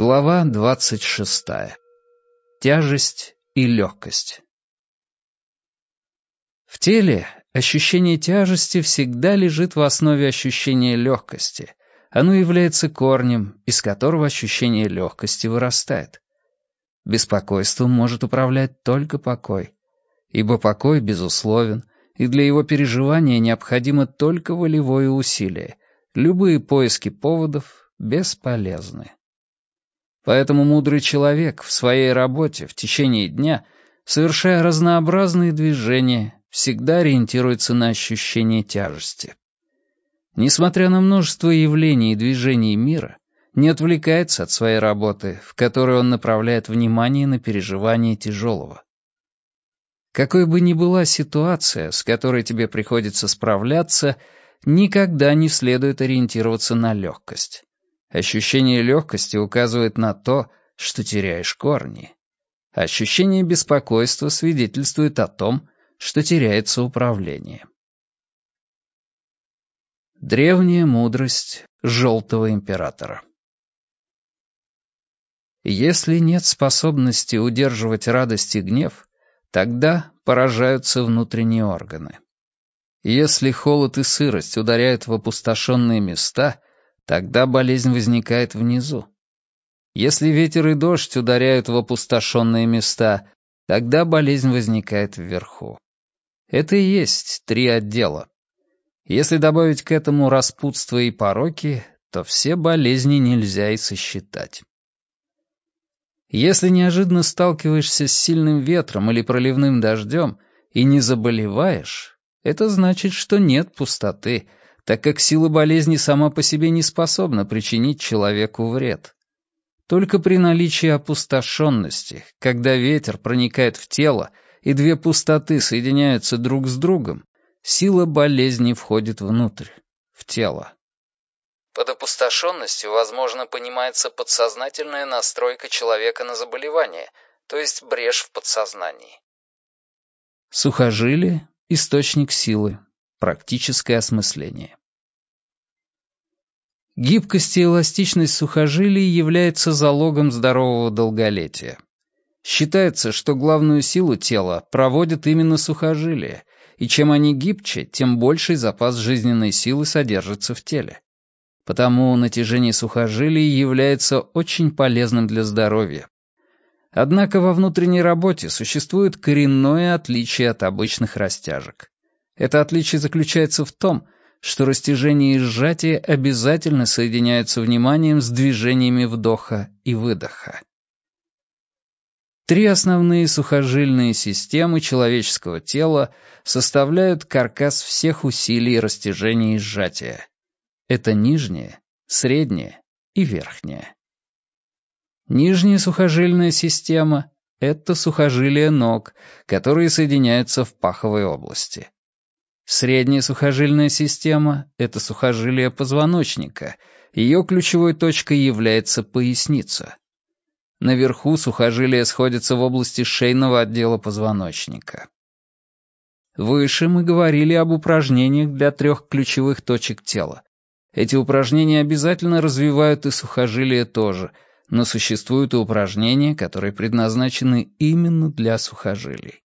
Глава двадцать шестая. Тяжесть и легкость. В теле ощущение тяжести всегда лежит в основе ощущения легкости. Оно является корнем, из которого ощущение легкости вырастает. Беспокойством может управлять только покой, ибо покой безусловен, и для его переживания необходимо только волевое усилие. Любые поиски поводов бесполезны. Поэтому мудрый человек в своей работе в течение дня, совершая разнообразные движения, всегда ориентируется на ощущение тяжести. Несмотря на множество явлений и движений мира, не отвлекается от своей работы, в которой он направляет внимание на переживание тяжелого. Какой бы ни была ситуация, с которой тебе приходится справляться, никогда не следует ориентироваться на легкость. Ощущение легкости указывает на то, что теряешь корни. Ощущение беспокойства свидетельствует о том, что теряется управление. Древняя мудрость Желтого Императора Если нет способности удерживать радость и гнев, тогда поражаются внутренние органы. Если холод и сырость ударяют в опустошенные места, Тогда болезнь возникает внизу. Если ветер и дождь ударяют в опустошенные места, тогда болезнь возникает вверху. Это и есть три отдела. Если добавить к этому распутство и пороки, то все болезни нельзя и сосчитать. Если неожиданно сталкиваешься с сильным ветром или проливным дождем и не заболеваешь, это значит, что нет пустоты, так как сила болезни сама по себе не способна причинить человеку вред. Только при наличии опустошенности, когда ветер проникает в тело и две пустоты соединяются друг с другом, сила болезни входит внутрь, в тело. Под опустошенностью, возможно, понимается подсознательная настройка человека на заболевание, то есть брешь в подсознании. Сухожилие — источник силы, практическое осмысление. Гибкость и эластичность сухожилий является залогом здорового долголетия. Считается, что главную силу тела проводят именно сухожилия, и чем они гибче, тем больший запас жизненной силы содержится в теле. Потому натяжение сухожилий является очень полезным для здоровья. Однако во внутренней работе существует коренное отличие от обычных растяжек. Это отличие заключается в том, что растяжение и сжатие обязательно соединяются вниманием с движениями вдоха и выдоха. Три основные сухожильные системы человеческого тела составляют каркас всех усилий растяжения и сжатия. Это нижняя, средняя и верхняя. Нижняя сухожильная система — это сухожилия ног, которые соединяются в паховой области. Средняя сухожильная система — это сухожилие позвоночника. Ее ключевой точкой является поясница. Наверху сухожилия сходятся в области шейного отдела позвоночника. Выше мы говорили об упражнениях для трех ключевых точек тела. Эти упражнения обязательно развивают и сухожилия тоже, но существуют и упражнения, которые предназначены именно для сухожилий.